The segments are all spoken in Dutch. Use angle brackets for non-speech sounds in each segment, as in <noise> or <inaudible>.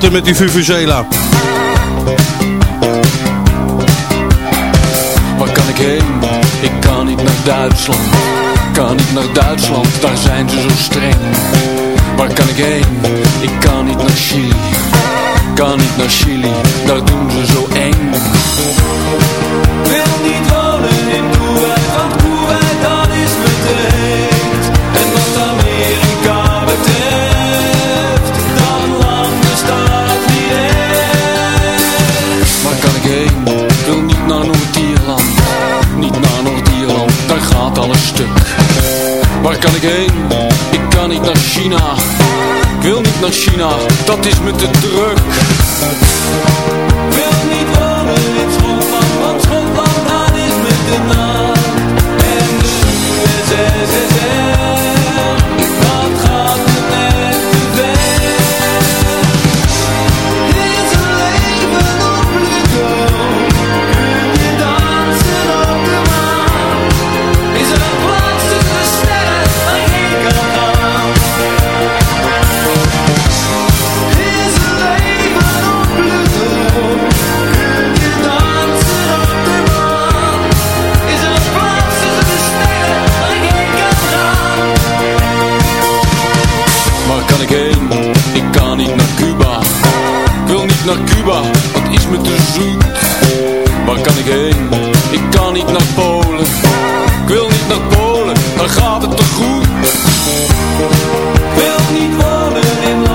met die Vuvuzela. Waar kan ik heen? Ik kan niet naar Duitsland. Kan niet naar Duitsland, daar zijn ze zo streng. Waar kan ik heen? Ik kan niet naar Chili. Kan niet naar Chili, daar doen naar China, dat is met de druk. niet naar Cuba, dat is me te zoet. Waar kan ik heen? Ik kan niet naar Polen. Ik wil niet naar Polen, dan gaat het te goed. Wil niet wonen in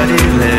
body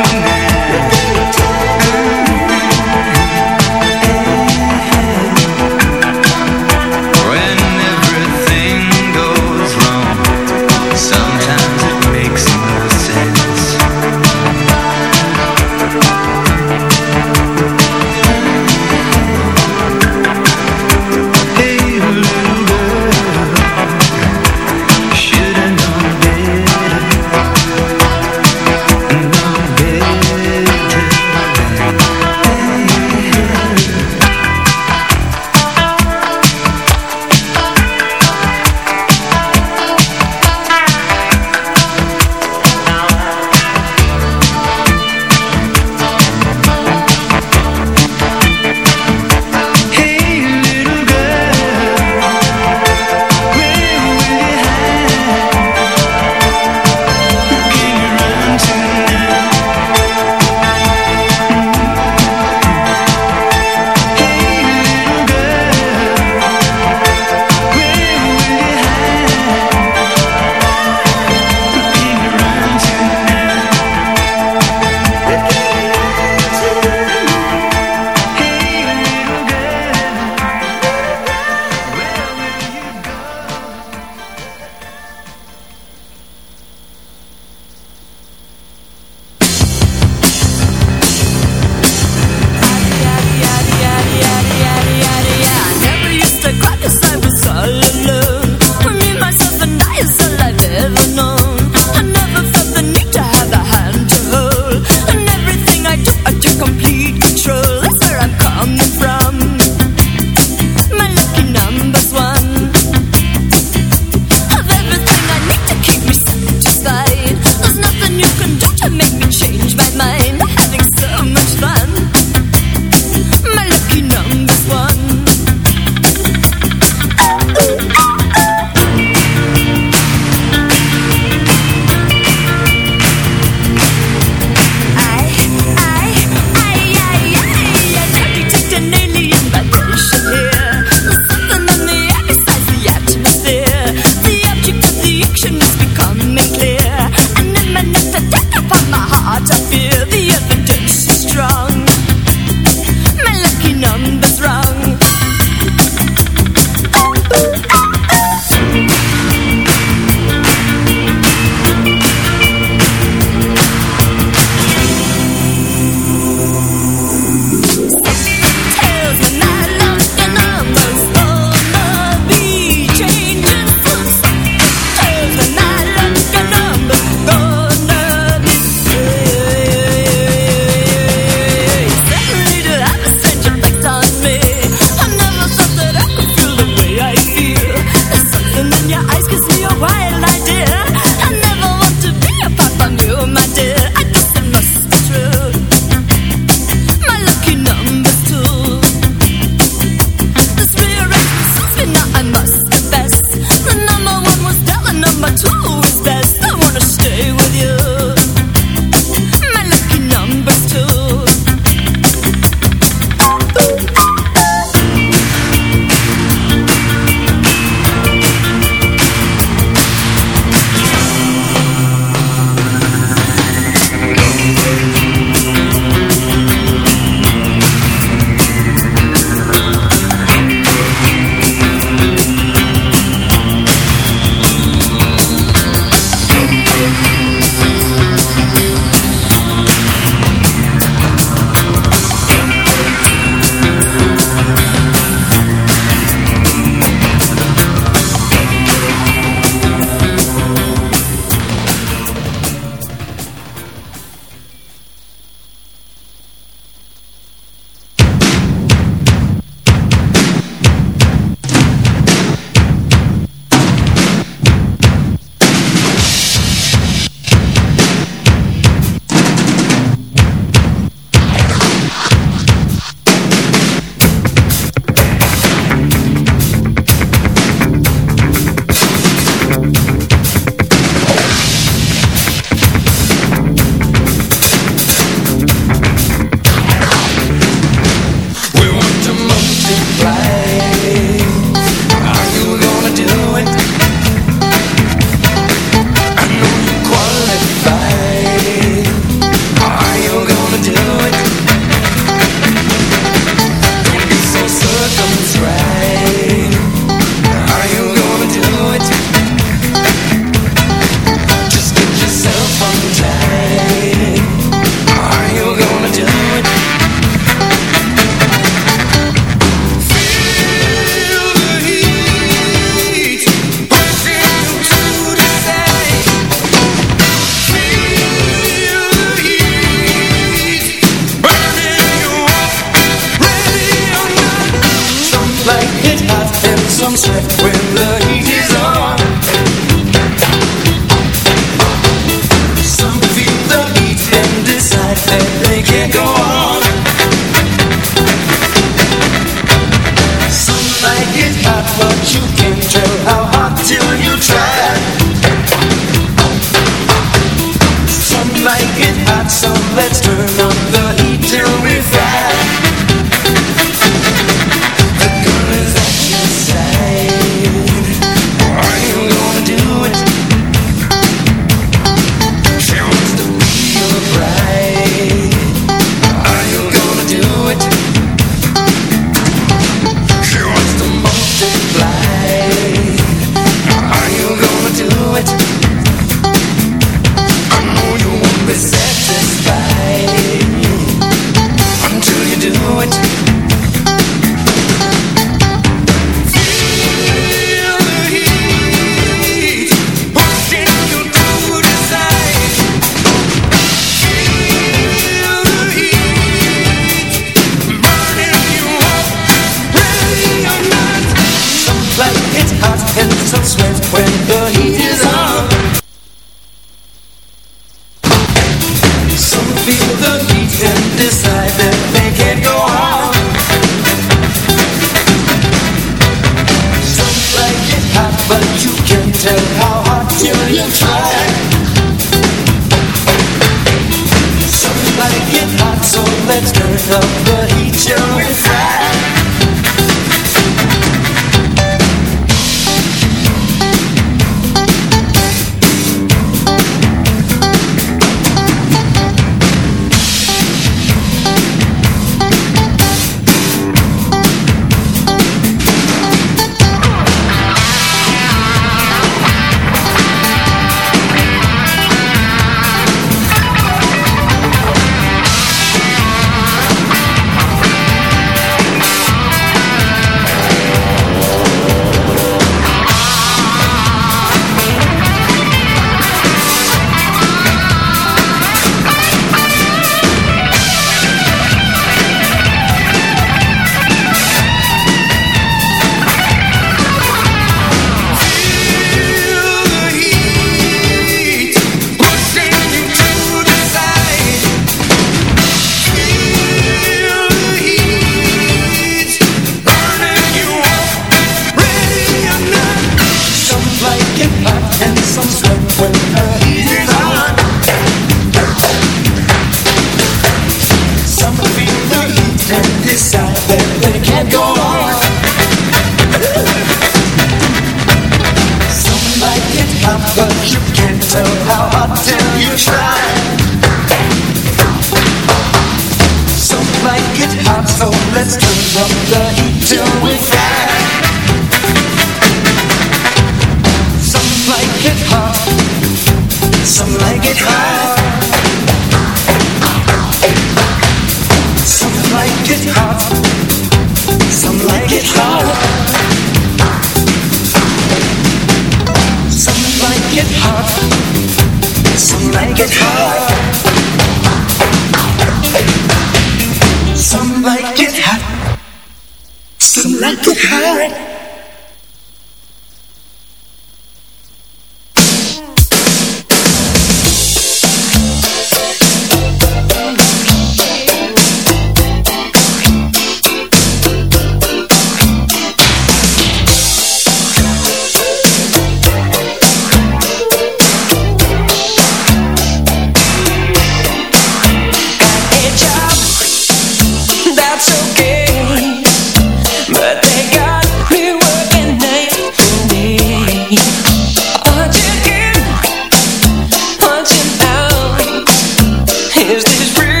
is real.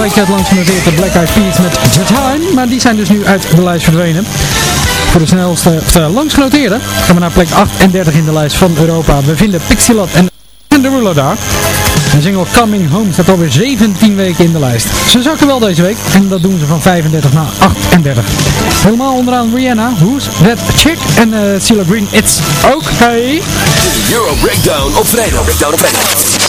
Week uit langs de Black Eyed Peas met The Time. Maar die zijn dus nu uit de lijst verdwenen. Voor de snelste, of de langst genoteerde, gaan we naar plek 38 in de lijst van Europa. We vinden Pixelot en Derulo daar. De single Coming Home staat alweer 17 weken in de lijst. Ze zakken wel deze week en dat doen ze van 35 naar 38. Helemaal onderaan Rihanna, Who's That Chick en uh, Green, It's Okay. Euro Breakdown op vrijdag. Breakdown op vrijdag.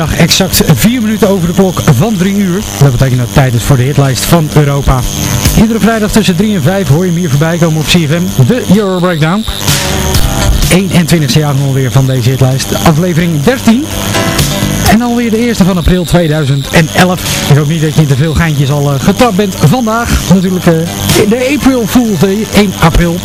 Exact 4 minuten over de klok van 3 uur. Dat betekent dat tijd is voor de hitlijst van Europa. Iedere vrijdag tussen 3 en 5 hoor je hem hier voorbij komen op CFM, de Euro Breakdown. 21ste jaar alweer van deze hitlijst. Aflevering 13. En alweer de eerste van april 2011. Ik hoop niet dat je te veel geintjes al uh, getrapt bent. Vandaag natuurlijk uh, de April Fool's Day, 1 april.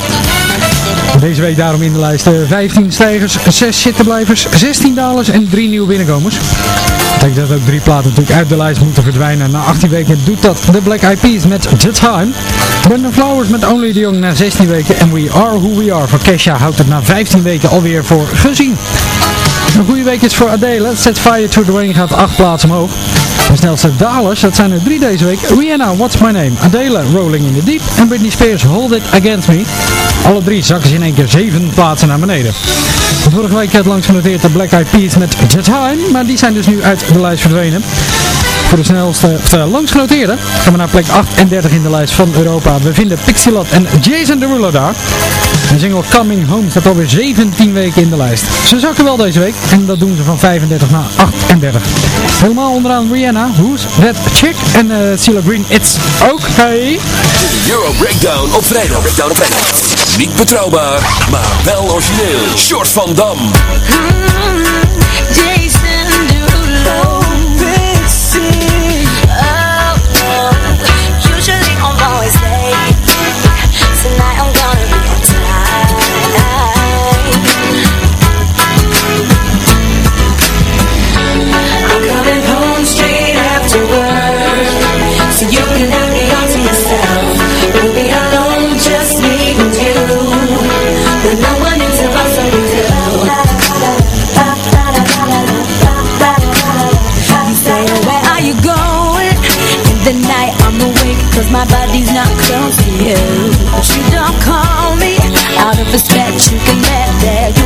Deze week daarom in de lijst uh, 15 stijgers, 6 zittenblijvers, 16 dalers en 3 nieuwe binnenkomers. Ik denk dat ook drie platen natuurlijk uit de lijst moeten verdwijnen. Na 18 weken doet dat de Black Eyed Peas met The Time. Brandon Flowers met Only the Young na 16 weken. En We Are Who We Are voor Kesha houdt het na 15 weken alweer voor gezien. Een goede week is voor Adele. Set Fire to the Rain gaat 8 plaatsen omhoog. De snelste dalers, dat zijn er drie deze week. Rihanna, What's My Name? Adele, Rolling in the Deep. En Britney Spears, Hold It Against Me. Alle drie zakken ze in één keer 7 plaatsen naar beneden. Vorige week had langs genoteerd de Black Eyed Peas met The Time. Maar die zijn dus nu uit de lijst verdwenen. Voor de snelste, of de langst genoteerde, gaan we naar plek 38 in de lijst van Europa. We vinden Pixelot en Jason Derulo daar. De single Coming Home staat alweer 17 weken in de lijst. Ze zakken wel deze week en dat doen ze van 35 naar 38. Helemaal onderaan Rihanna, Who's That Chick en uh, CeeLo Green, It's Okay. De Euro Breakdown op vrijdag. Breakdown op vrijdag. Niet betrouwbaar, maar wel origineel. Short van Dam. Jason Derulo. The night I'm awake Cause my body's not close to you. But you don't call me. Out of respect you can bet that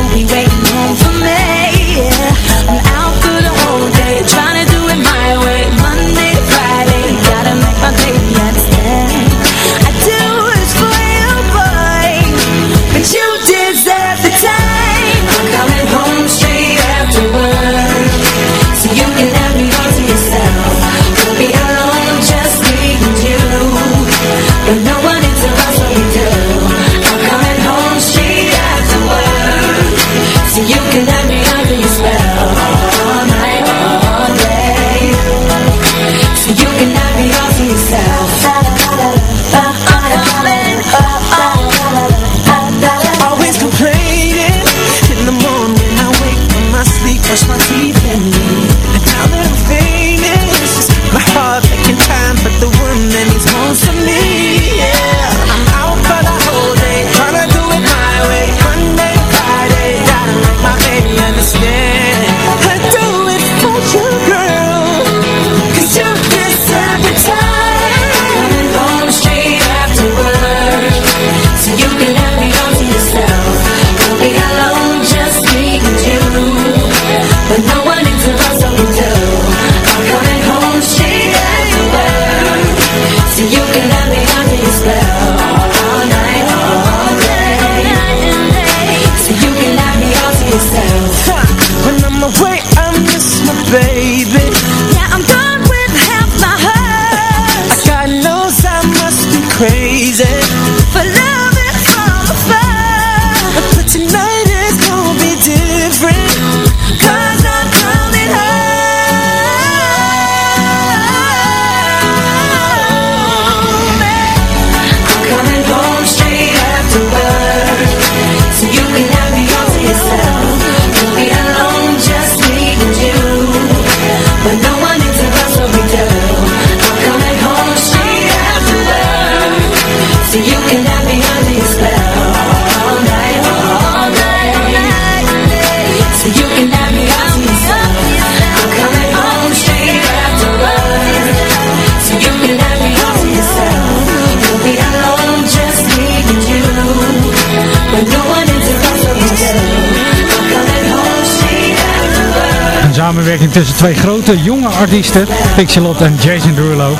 samenwerking tussen twee grote jonge artiesten, Pixelot en Jason Derulo.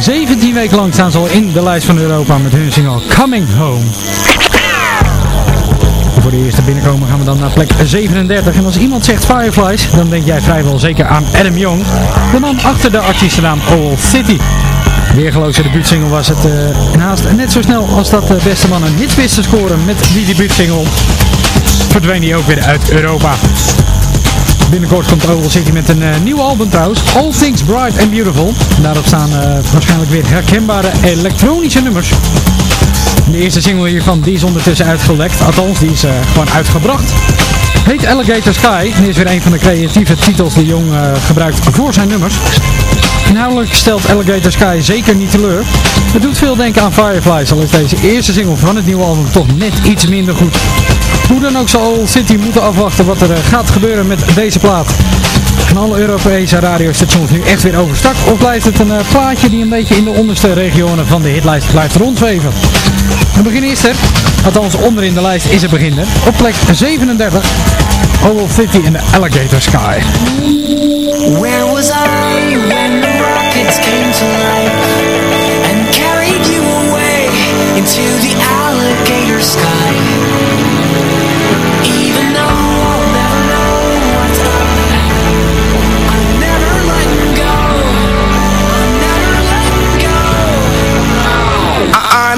17 weken lang staan ze al in de lijst van Europa met hun single Coming Home. Voor de eerste binnenkomen gaan we dan naar plek 37. En als iemand zegt Fireflies, dan denk jij vrijwel zeker aan Adam Young. De man achter de artiestennaam Owl City. Weergeloze debuutsingle was het uh, naast net zo snel als dat de beste man een hit wist te scoren met die debuutsingle. Verdween hij ook weer uit Europa. Binnenkort komt Oval City met een uh, nieuw album trouwens. All Things Bright and Beautiful. Daarop staan uh, waarschijnlijk weer herkenbare elektronische nummers. De eerste single hiervan die is ondertussen uitgelekt. Althans, die is uh, gewoon uitgebracht. Heet Alligator Sky. En is weer een van de creatieve titels die Jong gebruikt voor zijn nummers. Inhoudelijk stelt Alligator Sky zeker niet teleur. Het doet veel denken aan Fireflies, al is deze eerste single van het nieuwe album toch net iets minder goed. Hoe dan ook zal City moeten afwachten wat er gaat gebeuren met deze plaat. Gaan alle Europese radiostations nu echt weer overstak? Of blijft het een uh, plaatje die een beetje in de onderste regionen van de hitlijst blijft rondzweven? We beginnen eerst er, althans onder in de lijst is het beginner. Op plek 37, Oval City in de Alligator Sky. Where was I when the rockets came to life And carried you away into the alligator sky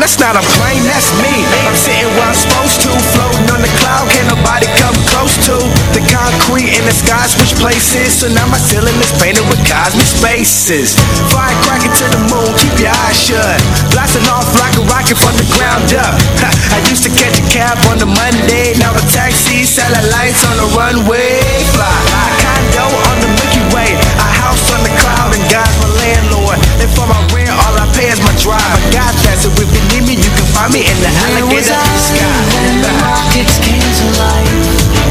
that's not a plane, that's me. I'm sitting where I'm supposed to Floating on the cloud, can't nobody come close to The concrete in the sky switch places. So now my ceiling is painted with cosmic spaces. Firecracker to the moon, keep your eyes shut. Blasting off like a rocket from the ground up. Ha, <laughs> I used to catch a cab on the Monday. Now a taxi, satellites on the runway. Fly, a condo on the Milky Way. A house on the cloud and God's my landlord. And for my is my drive. I got that, so if you need me, you can find me in the alligator sky. When the rockets came to life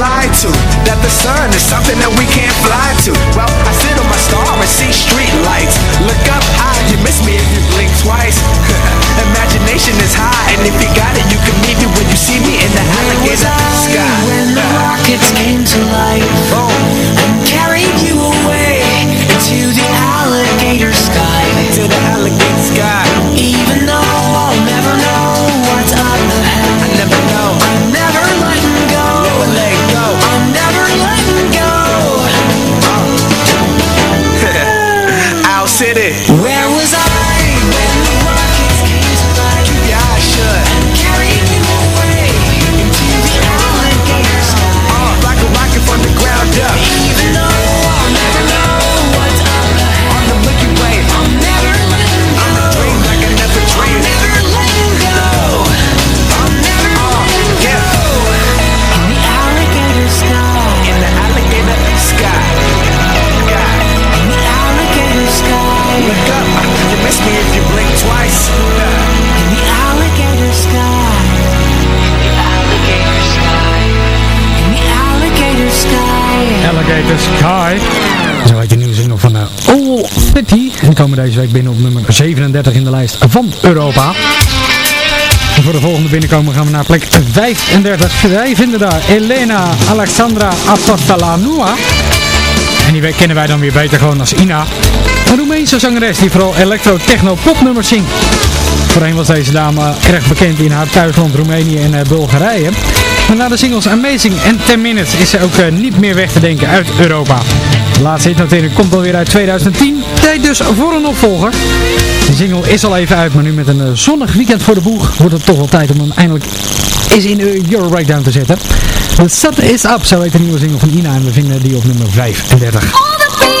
lied to That the sun is something that we can't fly to. Well, I sit on my star and see street lights. Look up high, you miss me if you blink twice komen deze week binnen op nummer 37 in de lijst van Europa. En voor de volgende binnenkomen gaan we naar plek 35. Wij vinden daar Elena Alexandra Apostalanua. En die kennen wij dan weer beter gewoon als Ina. Een Roemeense zangeres die vooral electro-techno-popnummers zingt. Voorheen was deze dame erg bekend in haar thuisland Roemenië en uh, Bulgarije. Maar na de singles Amazing en 10 Minutes is ze ook uh, niet meer weg te denken uit Europa. De laatste hitnotering komt alweer uit 2010. Tijd dus voor een opvolger. De single is al even uit, maar nu met een uh, zonnig weekend voor de boeg wordt het toch wel tijd om hem eindelijk eens in de Euro Breakdown te zetten. The Sun is Up, zo heet de nieuwe single van Ina en we vinden die op nummer 35. All the people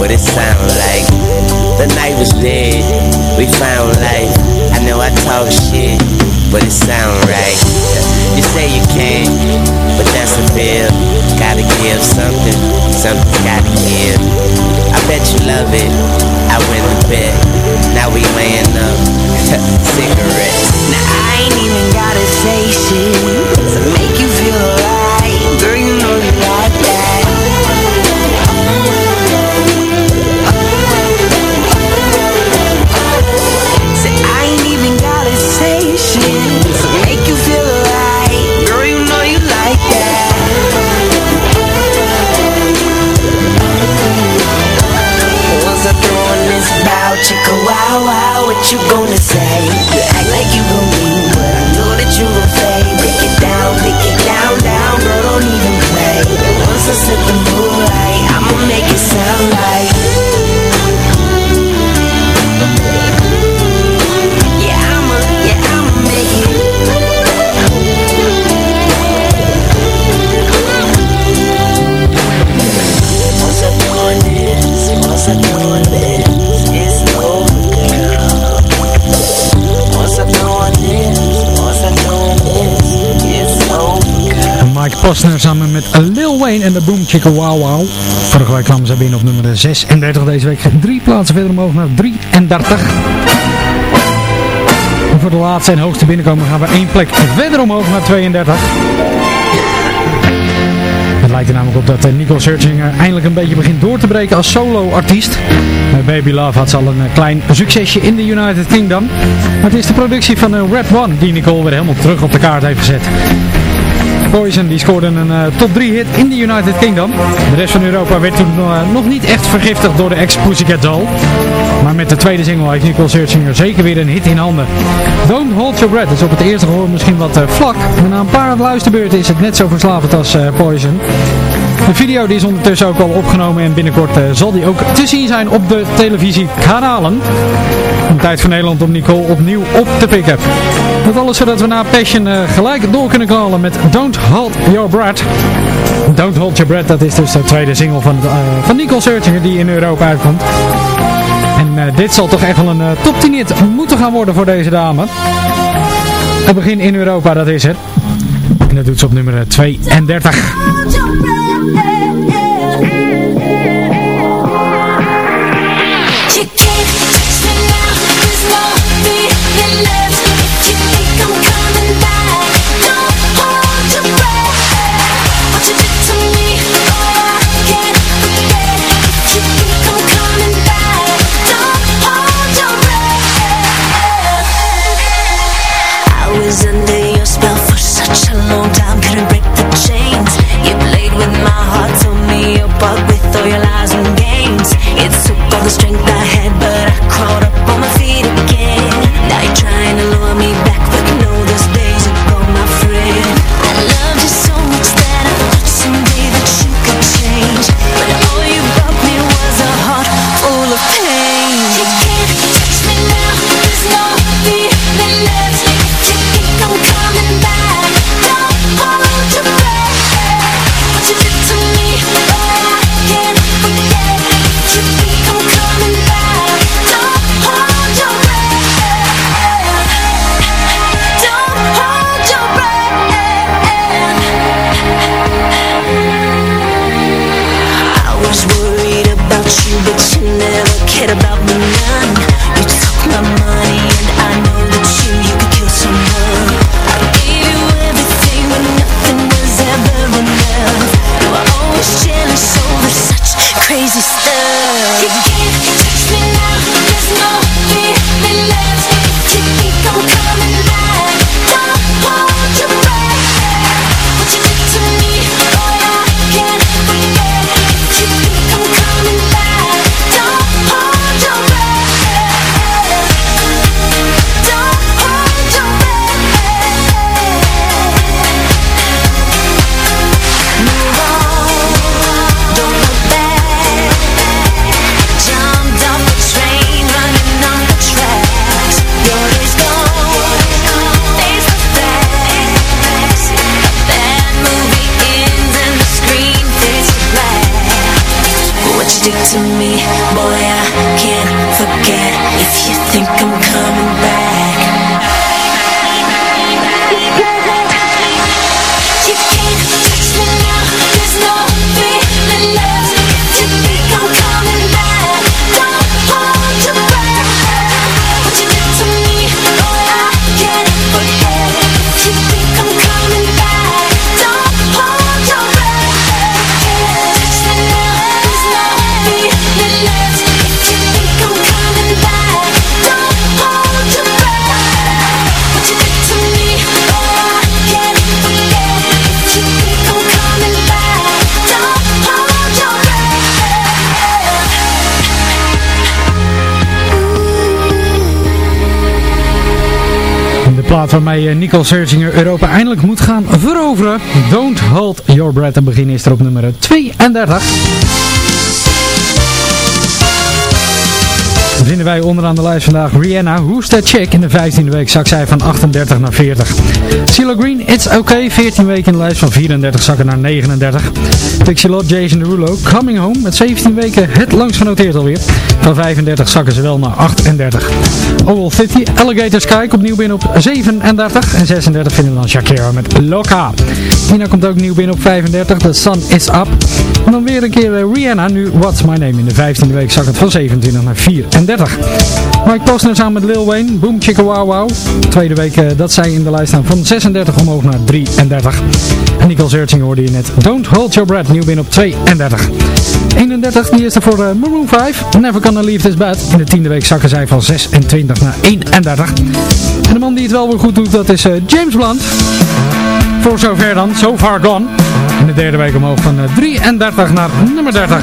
What it sound like. The night was dead, we found life. I know I talk shit, but it sound right. You say you can't, but that's a bill Gotta give something, something gotta give. I bet you love it, I went to bed. Now we laying up, <laughs> cigarettes. Now I ain't even gotta say shit To make you feel you samen met Lil Wayne en de Boom Chicka Wow Wow. Vorige week kwamen ze binnen op nummer 36. Deze week drie plaatsen verder omhoog naar 33. En voor de laatste en hoogste binnenkomen gaan we één plek verder omhoog naar 32. Het lijkt er namelijk op dat eh, Nicole Searchinger eindelijk een beetje begint door te breken als solo-artiest. Baby Love had ze al een eh, klein succesje in de United Kingdom. Maar het is de productie van eh, Red One die Nicole weer helemaal terug op de kaart heeft gezet. Poison die scoorde een eh, top 3 hit in de United Kingdom. De rest van Europa werd toen eh, nog niet echt vergiftigd door de ex-Pussycat Doll. Maar met de tweede single heeft Nicole Searchinger zeker weer een hit in handen. Don't Hold Your Breath is op het eerste gehoor misschien wat eh, vlak. Maar na een paar luisterbeurten is het net zo verslavend als Poison. De video die is ondertussen ook al opgenomen en binnenkort eh, zal die ook te zien zijn op de televisiekanalen. Tijd voor Nederland om Nicole opnieuw op te pikken. Dat alles zodat we na Passion eh, gelijk door kunnen knallen met Don't Hold Your Breath. Don't Hold Your Breath, dat is dus de tweede single van, eh, van Nicole Searchinger die in Europa uitkomt. En dit zal toch echt wel een top 10 hit moeten gaan worden voor deze dame. Het begin in Europa, dat is het. En dat doet ze op nummer eh, 32. Plaat waarmee eh, Nicole Searchinger Europa eindelijk moet gaan veroveren. Don't Hold Your Breath. En begin is er op nummer 32. Vinden wij onderaan de lijst vandaag Rihanna, Who's That Chick? In de 15e week zak zij van 38 naar 40. CeeLo Green, It's Okay, 14 weken in de lijst van 34 zakken naar 39. Dixie Lott, Jason Derulo, Coming Home, met 17 weken het langst genoteerd alweer. Van 35 zakken ze wel naar 38. Oval City, Alligator Sky komt nieuw binnen op 37. En 36 vinden we dan Shakira met Loca. Tina komt ook nieuw binnen op 35, The Sun Is Up. En dan weer een keer eh, Rihanna, nu What's My Name. In de 15e week zak het van 27 naar 34. Mike Posner samen met Lil Wayne, Boom Chicka Wow Wow. Tweede week eh, dat zij in de lijst staan van 36 omhoog naar 33. En Nicole Searching hoorde je net. Don't Hold Your Breath, nieuw binnen op 32. 31, die is er voor uh, Maroon 5. Never Gonna Leave This Bed. In de tiende week zakken zij van 26 naar 31. En de man die het wel weer goed doet, dat is uh, James Blunt. Voor zover dan, So Far Gone. In de derde week omhoog van uh, 33 naar nummer 30.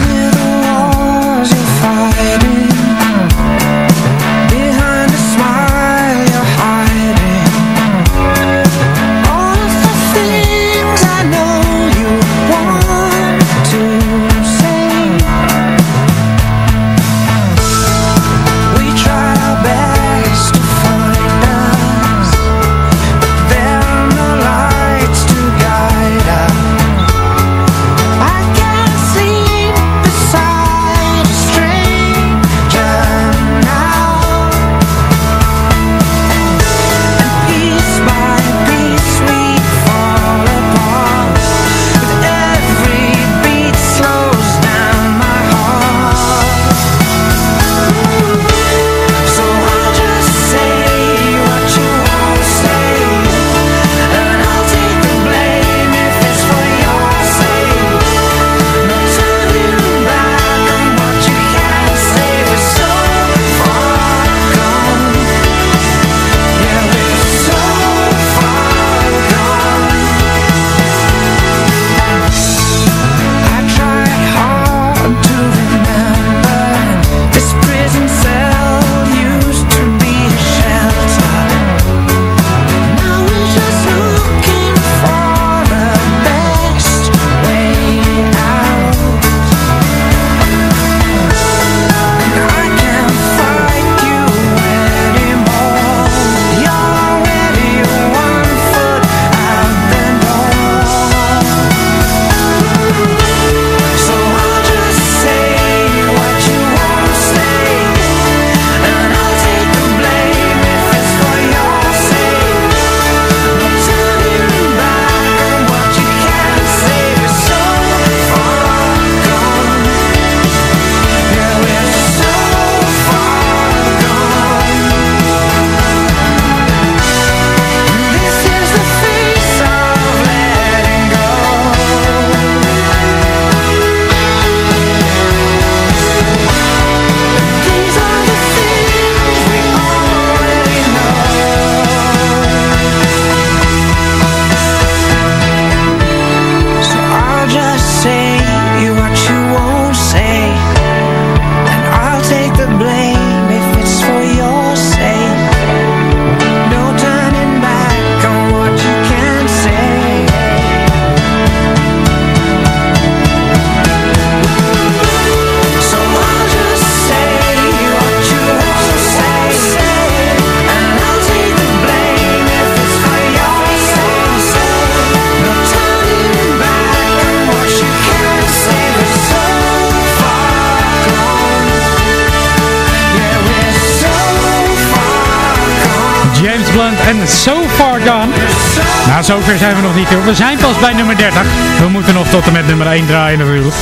Zover zijn we nog niet. We zijn pas bij nummer 30. We moeten nog tot en met nummer 1 draaien natuurlijk.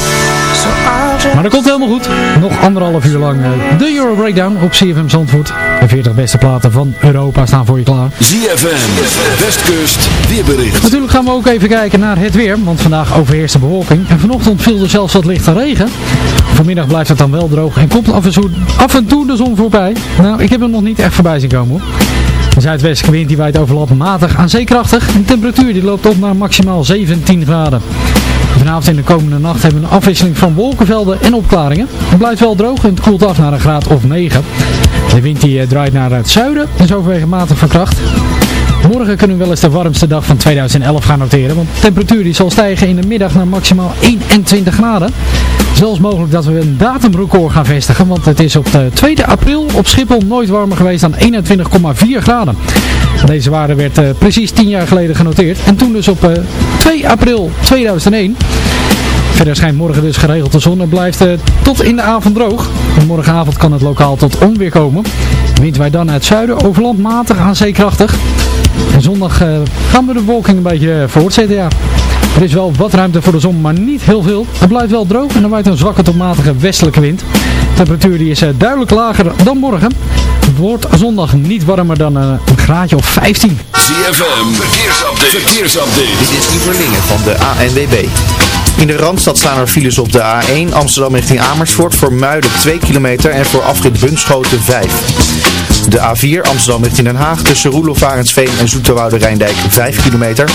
Maar dat komt helemaal goed. Nog anderhalf uur lang uh, de Euro Breakdown op CFM Zandvoort. De 40 beste platen van Europa staan voor je klaar. ZFM, Westkust, weerbericht. Natuurlijk gaan we ook even kijken naar het weer. Want vandaag overheerst de bewolking. En vanochtend viel er zelfs wat lichte regen. Vanmiddag blijft het dan wel droog en komt af en, toe, af en toe de zon voorbij. Nou, ik heb hem nog niet echt voorbij zien komen hoor. De zuidwestelijke wind die waait overlap matig aan zeekrachtig. De temperatuur die loopt op naar maximaal 17 graden. Vanavond in de komende nacht hebben we een afwisseling van wolkenvelden en opklaringen. Het blijft wel droog en het koelt af naar een graad of 9. De wind die eh, draait naar het zuiden en is overwegend matig van kracht. Morgen kunnen we wel eens de warmste dag van 2011 gaan noteren, want de temperatuur die zal stijgen in de middag naar maximaal 21 graden. Zelfs mogelijk dat we een datumrecord gaan vestigen, want het is op de 2 april op Schiphol nooit warmer geweest dan 21,4 graden. Deze waarde werd uh, precies 10 jaar geleden genoteerd en toen dus op uh, 2 april 2001. Verder schijnt morgen dus geregeld de zon en blijft uh, tot in de avond droog. morgenavond kan het lokaal tot onweer komen. Wind wij dan uit het zuiden, overland matig aan zeekrachtig. En zondag uh, gaan we de wolking een beetje voortzetten, ja. Er is wel wat ruimte voor de zon, maar niet heel veel. Het blijft wel droog en er waait een zwakke tot matige westelijke wind. De temperatuur die is uh, duidelijk lager dan morgen. Het wordt zondag niet warmer dan uh, een graadje of 15. ZFM, verkeersupdate. verkeersupdate. Dit is Ivo Lingen van de ANWB. In de Randstad staan er files op de A1 Amsterdam richting Amersfoort voor Muiden 2 kilometer en voor afrit Bunschoten 5. De A4 Amsterdam richting Den Haag tussen Roelof en Zoeterwoude Rijndijk 5 kilometer.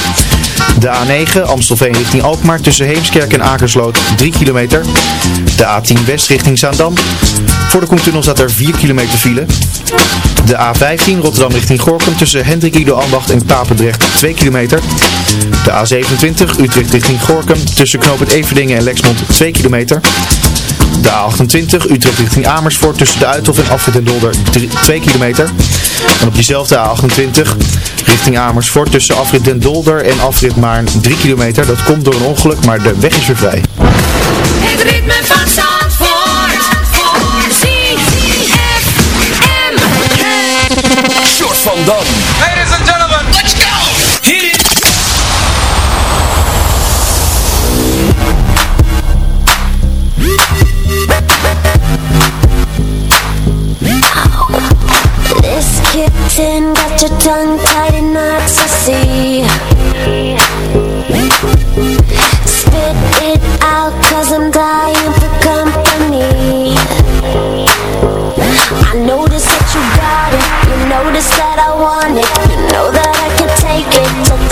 De A9 Amstelveen richting Alkmaar tussen Heemskerk en Akersloot 3 kilometer. De A10 West richting Zaandam. Voor de Koentunnel staat er 4 kilometer file. De A15 Rotterdam richting Gorkum tussen Hendrik Ido Ambacht en Papendrecht 2 kilometer. De A27 Utrecht richting Gorkum tussen Knoop het Everdingen en Lexmond 2 kilometer. De A28 Utrecht richting Amersfoort tussen de Uithof en Afrit en Dolder 2 kilometer. En op diezelfde A28 richting Amersfoort tussen Afrit den Dolder en Afrit Maarn 3 kilometer. Dat komt door een ongeluk, maar de weg is weer vrij. Het ritme van Zandvoort. ZFM. Short van Dam. Kitten got your tongue tied in knots, I see. Spit it out cause I'm dying for company. I notice that you got it. You notice that I want it. You know that I can take it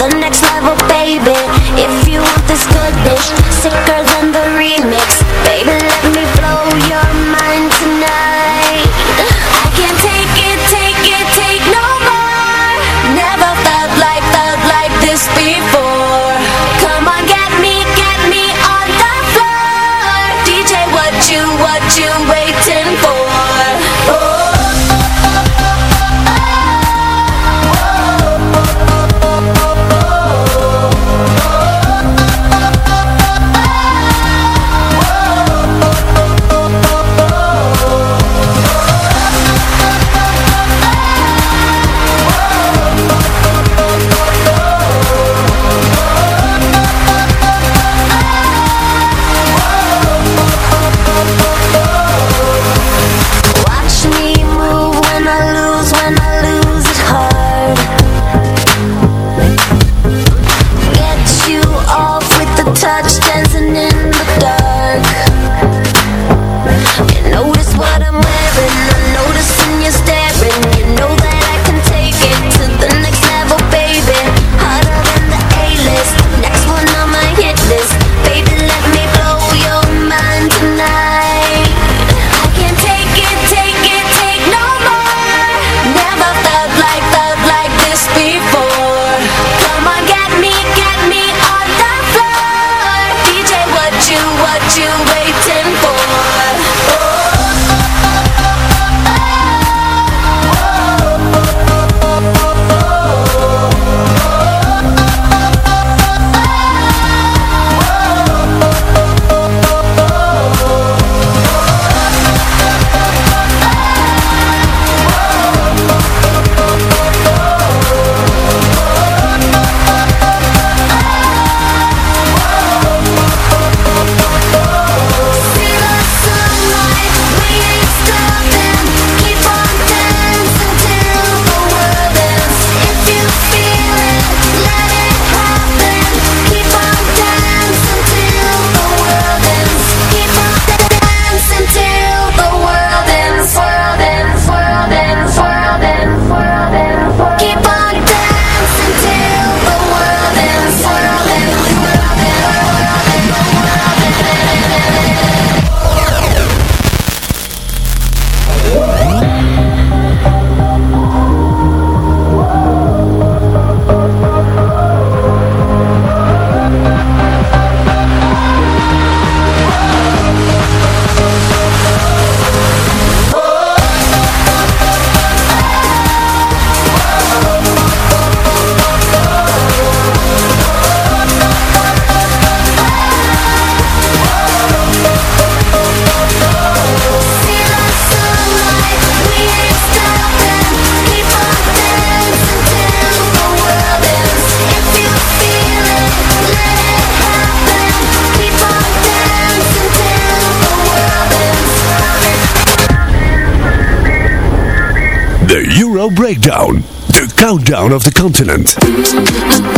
countdown of the continent.